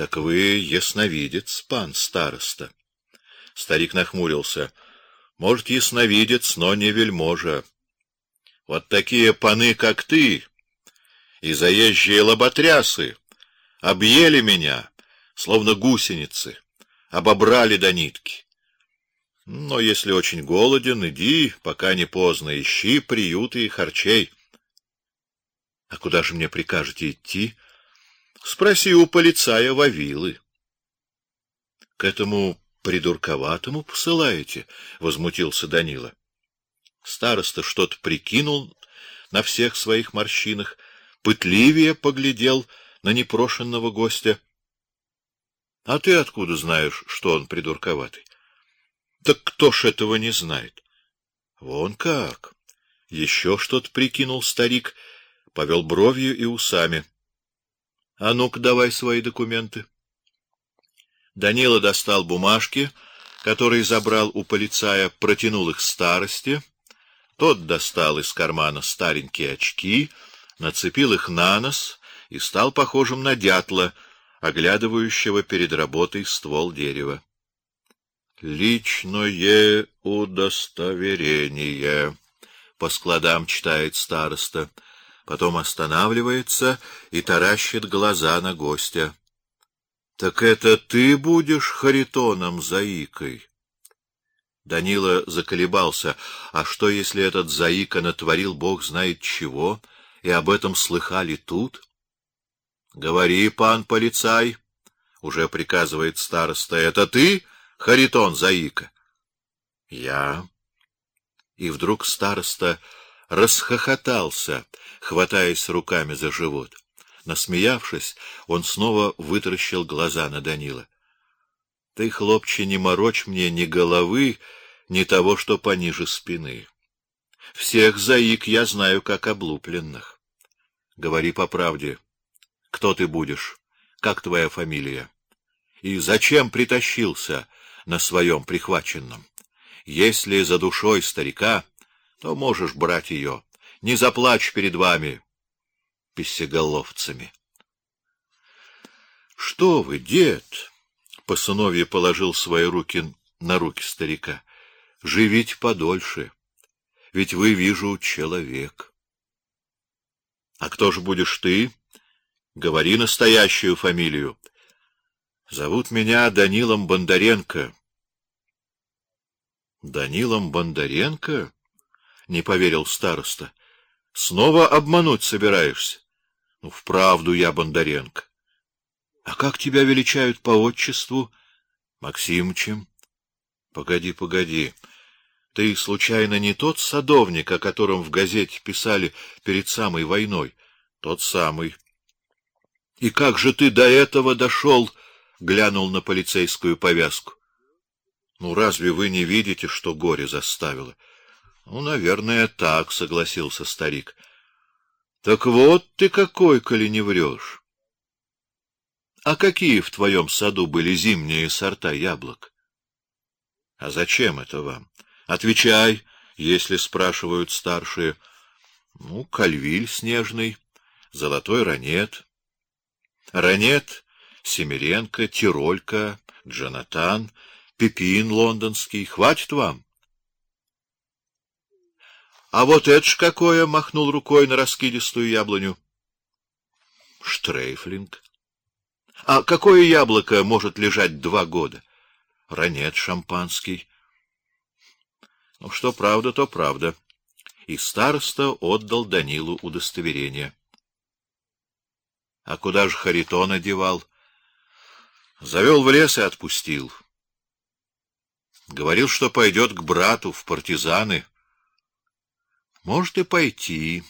Так вы ясновидец, пан староста. Старик нахмурился. Может, ясновидец, но не вельможа. Вот такие паны, как ты, и заезжие лоботрясы объели меня, словно гусеницы, обобрали до нитки. Но если очень голоден, иди, пока не поздно, ищи приюты и харчей. А куда же мне прикажете идти? Спроси у полицая Вавилы. К этому придурковатому посылаете? возмутился Данила. Староста что-то прикинул на всех своих морщинах, пытливее поглядел на непрошенного гостя. А ты откуда знаешь, что он придурковатый? Так кто ж этого не знает? Вон как. Еще что-то прикинул старик, повел бровью и усами. А ну-ка давай свои документы. Данила достал бумажки, которые забрал у полицая, протянул их старости. Тот достал из кармана старенькие очки, нацепил их на нос и стал похожим на дятла, оглядывающего перед работой ствол дерева. Личное удостоверение. По складам читает староста потом останавливается и таращит глаза на гостя. Так это ты будешь Харитоном заикой? Данила заколебался. А что, если этот заика натворил Бог знает чего, и об этом слыхали тут? Говори, пан полицай, уже приказывает староста. Это ты, Харитон заика? Я. И вдруг староста расхохотался, хватаясь руками за живот. Насмеявшись, он снова вытаращил глаза на Данила. Ты, хлопче, не морочь мне ни головы, ни того, что пониже спины. Всех заик я знаю как облупленных. Говори по правде. Кто ты будешь? Как твоя фамилия? И зачем притащился на своем прихваченном? Если за душой старика, то можешь брать ее. Не заплачь перед вами, писеголовцами. Что вы, дед? По сыновье положил свои руки на руки старика. Живите подольше, ведь вы вижу человек. А кто же будешь ты? Говори настоящую фамилию. Зовут меня Данилом Бондаренко. Данилом Бондаренко? Не поверил староста. Снова обмануть собираешься? Ну, вправду я Бондаренко. А как тебя величают по отчеству? Максимчем. Погоди, погоди. Ты случайно не тот садовник, о котором в газете писали перед самой войной? Тот самый. И как же ты до этого дошел? глянул на полицейскую повязку. Ну разве вы не видите, что горе заставило? Ну, наверное, так, согласился старик. Так вот ты какой, коли не врешь. А какие в твоем саду были зимние сорта яблок? А зачем это вам? Отвечай, если спрашивают старшие. Ну, кальвиль снежный, золотой ранет. Ранет, Семеренко, Тиролька, Джонатан, Пепин лондонский. Хватит вам? А вот это ж какое, махнул рукой на раскидистую яблоню. Штрейфлинг. А какое яблоко может лежать два года? Ранет шампанский. Ну что правда, то правда. И староста отдал Данилу удостоверение. А куда же Харитона девал? Завел в лес и отпустил. Говорил, что пойдет к брату в партизаны. Может и пойти,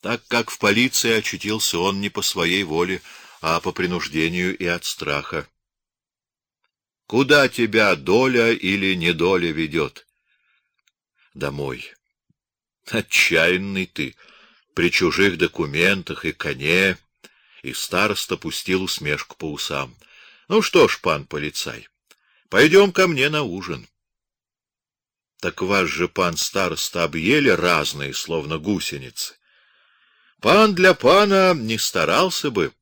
так как в полиции очутился он не по своей воле, а по принуждению и от страха. Куда тебя доля или недоля ведет? Домой. Отчаянный ты, при чужих документах и коне. И староста пустил усмешку по усам. Ну что ж, пан полицай, пойдем ко мне на ужин. Так вас же, пан староста, объели разные, словно гусеницы. Пан для пана не старался бы,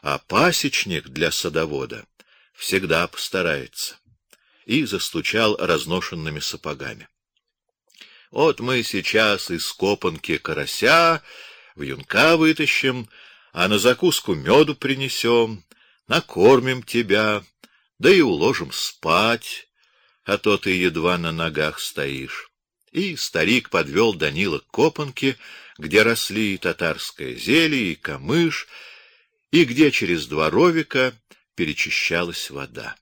а пасечник для садовода всегда постарается. И застучал разношенными сапогами. Вот мы сейчас из копанки карася в юнка вытащим, а на закуску меду принесем, накормим тебя, да и уложим спать, а то ты едва на ногах стоишь. И старик подвел Данила к копанке, где росли и татарское зелье, и камыш, и где через два ровика перечищалась вода.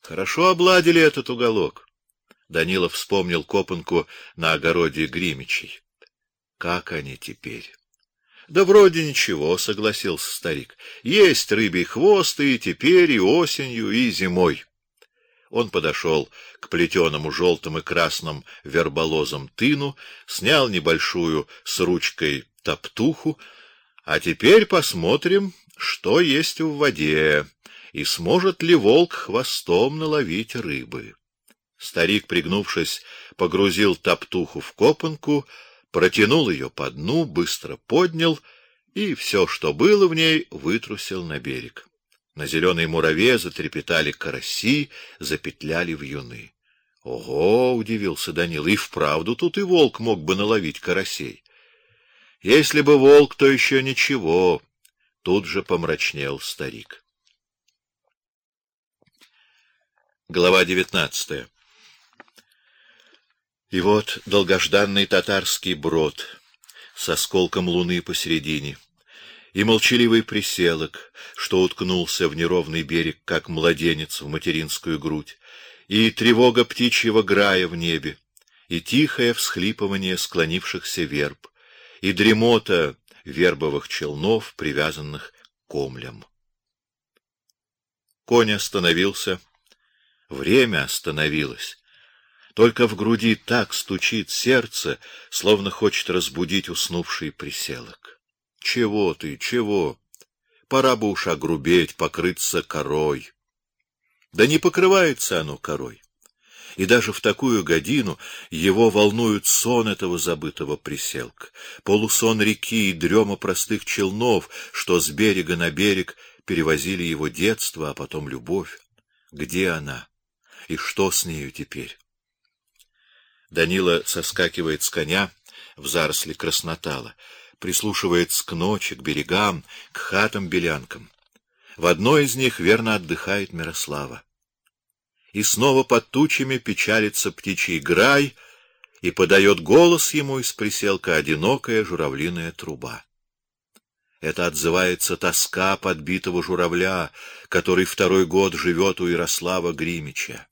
Хорошо обладили этот уголок. Данила вспомнил копанку на огороде Гримичей. Как они теперь? Да вроде ничего, согласился старик. Есть рыбий хвост и теперь и осенью, и зимой. Он подошел к плетеному желтым и красным верболозам тыну, снял небольшую с ручкой топтуху, а теперь посмотрим, что есть в воде, и сможет ли волк хвостом наловить рыбы. Старик, пригнувшись, погрузил топтуху в копанку, протянул ее по дну, быстро поднял и все, что было в ней, вытрусил на берег. На зеленой мураве затрепетали караси, запетляли вьюны. Ого, удивился Данил, и вправду тут и волк мог бы наловить карасей. Если бы волк, то еще ничего. Тут же помрачнел старик. Глава девятнадцатая. И вот долгожданный татарский брод с осколком луны посередине, и молчаливый приселок, что уткнулся в неровный берег, как младенец в материнскую грудь, и тревога птичьего грая в небе, и тихое всхлипывание склонившихся верб, и дремота вербовых челнов, привязанных к комлям. Конь остановился, время остановилось, только в груди так стучит сердце, словно хочет разбудить уснувший приселок. Чего ты, чего? Пора бы уж огрубеть, покрыться корой. Да не покрывается оно корой. И даже в такую годину его волнует сон этого забытого приселка, полусон реки и дрема простых челнов, что с берега на берег перевозили его детство, а потом любовь. Где она? И что с нею теперь? Данила соскакивает с коня в заросли краснотала, прислушивается к ночи, к берегам, к хатам-белянкам. В одной из них верно отдыхает Мирослава. И снова под тучами печалится птичий грай, и подает голос ему из приселка одинокая журавлиная труба. Это отзывается тоска подбитого журавля, который второй год живет у Ярослава Гримича.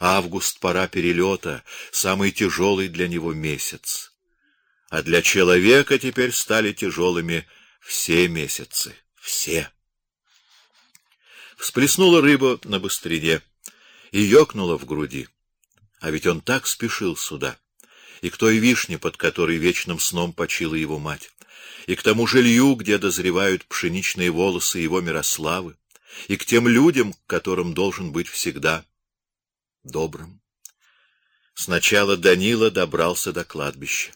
Август пора перелета, самый тяжелый для него месяц. А для человека теперь стали тяжелыми все месяцы, все. Всплеснула рыба на быстрине и ёкнула в груди. А ведь он так спешил сюда. И к той вишне, под которой вечным сном почила его мать, и к тому жилью, где дозревают пшеничные волосы его Мирославы, и к тем людям, к которым должен быть всегда добрым. Сначала Данила добрался до кладбища.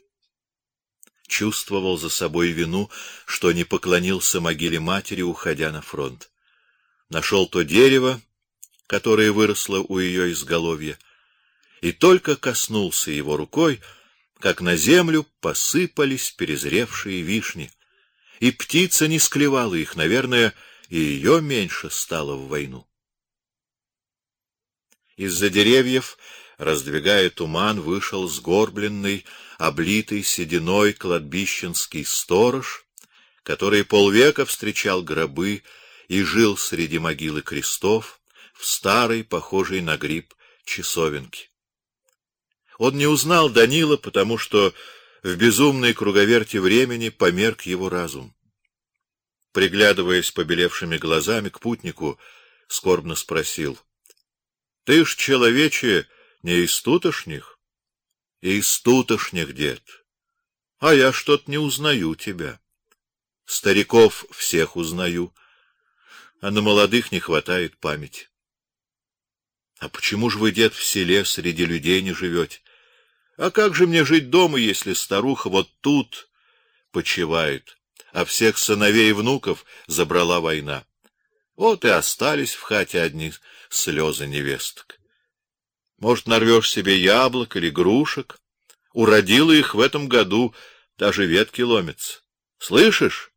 Чувствовал за собой вину, что не поклонился могиле матери, уходя на фронт. Нашел то дерево, которое выросло у ее изголовья, и только коснулся его рукой, как на землю посыпались перезревшие вишни, и птица не склевала их, наверное, и ее меньше стало в войну. Из-за деревьев, раздвигая туман, вышел сгорбленный, облитый сединой кладбищенский сторож, который полвека встречал гробы и жил среди могилы крестов в старой, похожей на гриб, часовенке. Он не узнал Данила, потому что в безумной круговерти времени померк его разум. Приглядываясь побелевшими глазами к путнику, скорбно спросил: ты ж, человече, не из тутошних? Из тутошних, дед. А я что-то не узнаю тебя. Стариков всех узнаю, а на молодых не хватает памяти. А почему ж вы, дед, в селе среди людей не живете? А как же мне жить дома, если старуха вот тут почивает, а всех сыновей и внуков забрала война. Вот и остались в хате одни слезы невесток. Может, нарвешь себе яблок или грушек? Уродила их в этом году, даже ветки ломятся. Слышишь?